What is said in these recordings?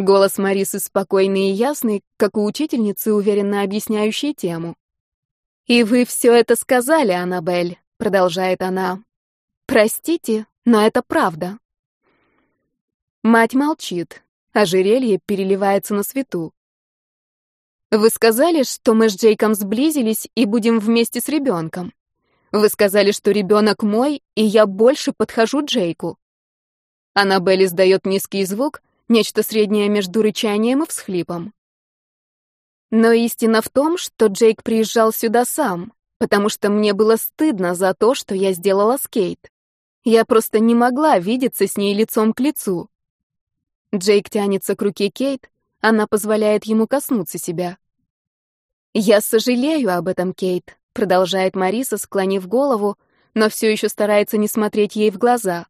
Голос Марисы спокойный и ясный, как у учительницы, уверенно объясняющей тему. «И вы все это сказали, Аннабель», — продолжает она. «Простите, но это правда». Мать молчит. Ожерелье переливается на свету. «Вы сказали, что мы с Джейком сблизились и будем вместе с ребенком. Вы сказали, что ребенок мой, и я больше подхожу Джейку». Аннабель издает низкий звук, нечто среднее между рычанием и всхлипом. Но истина в том, что Джейк приезжал сюда сам, потому что мне было стыдно за то, что я сделала с Кейт. Я просто не могла видеться с ней лицом к лицу. Джейк тянется к руке Кейт, она позволяет ему коснуться себя. «Я сожалею об этом, Кейт», — продолжает Мариса, склонив голову, но все еще старается не смотреть ей в глаза.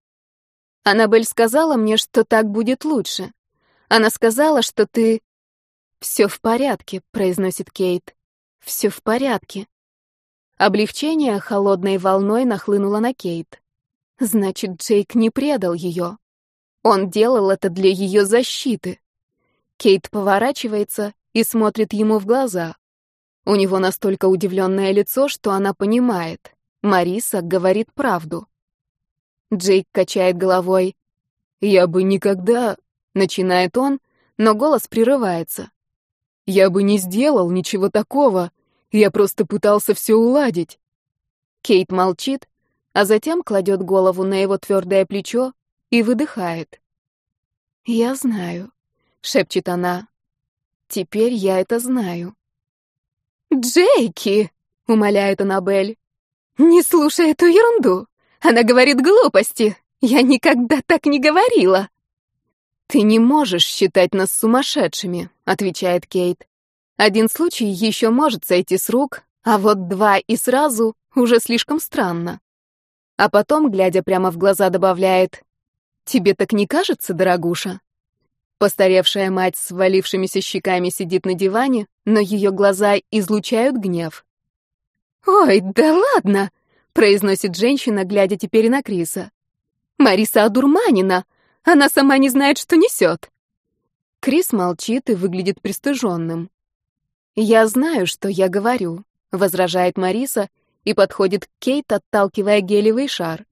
Аннабель сказала мне, что так будет лучше. Она сказала, что ты... «Все в порядке», — произносит Кейт. «Все в порядке». Облегчение холодной волной нахлынуло на Кейт. Значит, Джейк не предал ее. Он делал это для ее защиты. Кейт поворачивается и смотрит ему в глаза. У него настолько удивленное лицо, что она понимает. Мариса говорит правду. Джейк качает головой. «Я бы никогда...» — начинает он, но голос прерывается. «Я бы не сделал ничего такого. Я просто пытался все уладить». Кейт молчит, а затем кладет голову на его твердое плечо и выдыхает. «Я знаю», — шепчет она. «Теперь я это знаю». «Джейки!» — умоляет Аннабель. «Не слушай эту ерунду!» Она говорит глупости. Я никогда так не говорила. Ты не можешь считать нас сумасшедшими, отвечает Кейт. Один случай еще может сойти с рук, а вот два и сразу уже слишком странно. А потом, глядя прямо в глаза, добавляет: "Тебе так не кажется, дорогуша?" Постаревшая мать с свалившимися щеками сидит на диване, но ее глаза излучают гнев. «Ой, да ладно!» Произносит женщина, глядя теперь на Криса. Мариса одурманена. Она сама не знает, что несет. Крис молчит и выглядит пристыженным. «Я знаю, что я говорю», — возражает Мариса и подходит к Кейт, отталкивая гелевый шар.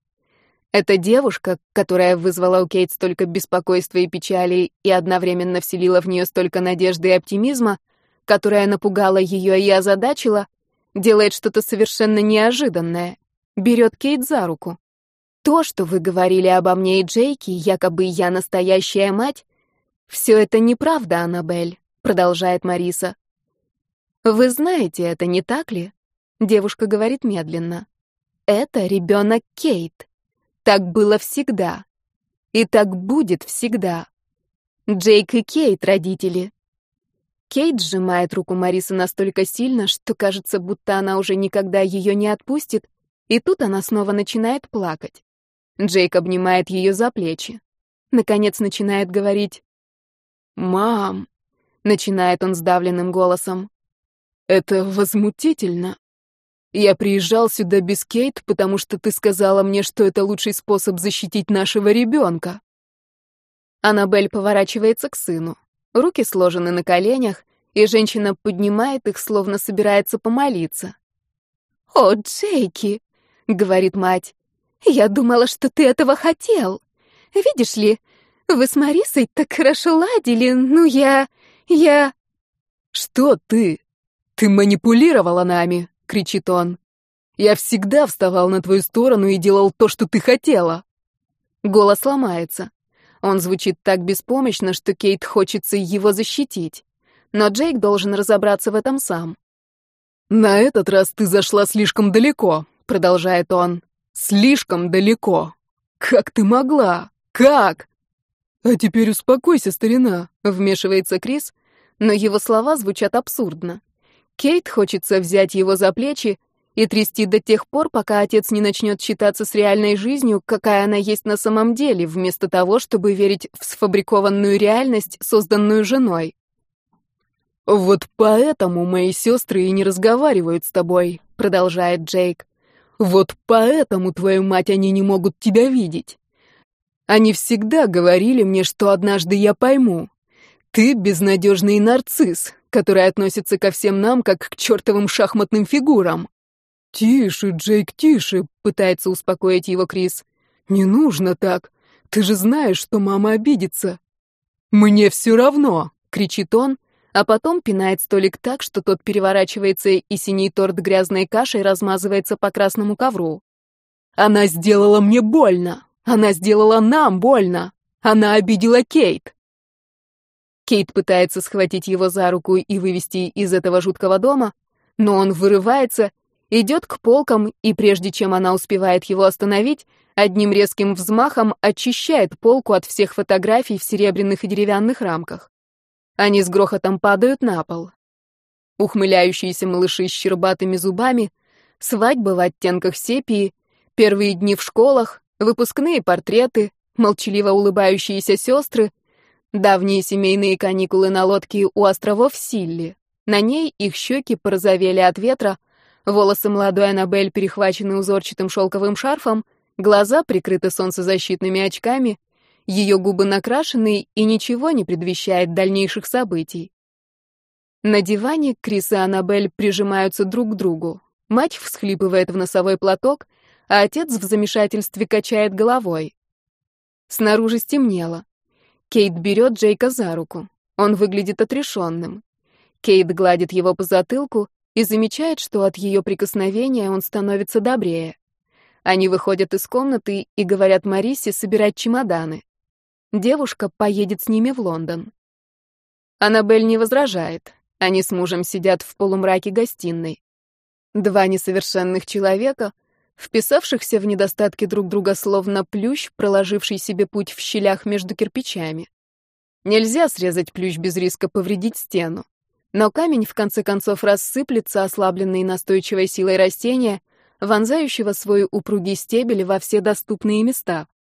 Эта девушка, которая вызвала у Кейт столько беспокойства и печали и одновременно вселила в нее столько надежды и оптимизма, которая напугала ее и озадачила, делает что-то совершенно неожиданное берет Кейт за руку. То, что вы говорили обо мне и Джейке, якобы я настоящая мать, все это неправда, Аннабель, продолжает Мариса. Вы знаете это, не так ли? Девушка говорит медленно. Это ребенок Кейт. Так было всегда. И так будет всегда. Джейк и Кейт родители. Кейт сжимает руку Марисы настолько сильно, что кажется, будто она уже никогда ее не отпустит, и тут она снова начинает плакать. Джейк обнимает ее за плечи. Наконец начинает говорить «Мам», — начинает он сдавленным голосом. «Это возмутительно. Я приезжал сюда без Кейт, потому что ты сказала мне, что это лучший способ защитить нашего ребенка». Аннабель поворачивается к сыну. Руки сложены на коленях, и женщина поднимает их, словно собирается помолиться. «О, Джейки!» — говорит мать. «Я думала, что ты этого хотел. Видишь ли, вы с Марисой так хорошо ладили, ну я... я...» «Что ты? Ты манипулировала нами!» — кричит он. «Я всегда вставал на твою сторону и делал то, что ты хотела!» Голос ломается. Он звучит так беспомощно, что Кейт хочется его защитить. Но Джейк должен разобраться в этом сам. «На этот раз ты зашла слишком далеко», продолжает он. Слишком далеко. Как ты могла? Как? А теперь успокойся, старина, вмешивается Крис, но его слова звучат абсурдно. Кейт хочется взять его за плечи и трясти до тех пор, пока отец не начнет считаться с реальной жизнью, какая она есть на самом деле, вместо того, чтобы верить в сфабрикованную реальность, созданную женой. «Вот поэтому мои сестры и не разговаривают с тобой», — продолжает Джейк. Вот поэтому, твою мать, они не могут тебя видеть. Они всегда говорили мне, что однажды я пойму. Ты безнадежный нарцисс, который относится ко всем нам, как к чертовым шахматным фигурам. Тише, Джейк, тише, пытается успокоить его Крис. Не нужно так. Ты же знаешь, что мама обидится. Мне все равно, кричит он, а потом пинает столик так, что тот переворачивается и синий торт грязной кашей размазывается по красному ковру. Она сделала мне больно. Она сделала нам больно. Она обидела Кейт. Кейт пытается схватить его за руку и вывести из этого жуткого дома, но он вырывается, идет к полкам и прежде чем она успевает его остановить, одним резким взмахом очищает полку от всех фотографий в серебряных и деревянных рамках. Они с грохотом падают на пол. Ухмыляющиеся малыши с щербатыми зубами, свадьбы в оттенках сепии, первые дни в школах, выпускные портреты, молчаливо улыбающиеся сестры, Давние семейные каникулы на лодке у островов Силли. На ней их щеки порозовели от ветра, волосы молодой Аннабель перехвачены узорчатым шелковым шарфом, глаза прикрыты солнцезащитными очками, ее губы накрашены и ничего не предвещает дальнейших событий. На диване Крис и Аннабель прижимаются друг к другу. Мать всхлипывает в носовой платок, а отец в замешательстве качает головой. Снаружи стемнело. Кейт берет Джейка за руку. Он выглядит отрешенным. Кейт гладит его по затылку и замечает, что от ее прикосновения он становится добрее. Они выходят из комнаты и говорят Марисе собирать чемоданы. Девушка поедет с ними в Лондон. Аннабель не возражает. Они с мужем сидят в полумраке гостиной. Два несовершенных человека, вписавшихся в недостатки друг друга словно плющ, проложивший себе путь в щелях между кирпичами. Нельзя срезать плющ без риска повредить стену. Но камень в конце концов рассыплется, ослабленный настойчивой силой растения, вонзающего свой упругий стебель во все доступные места.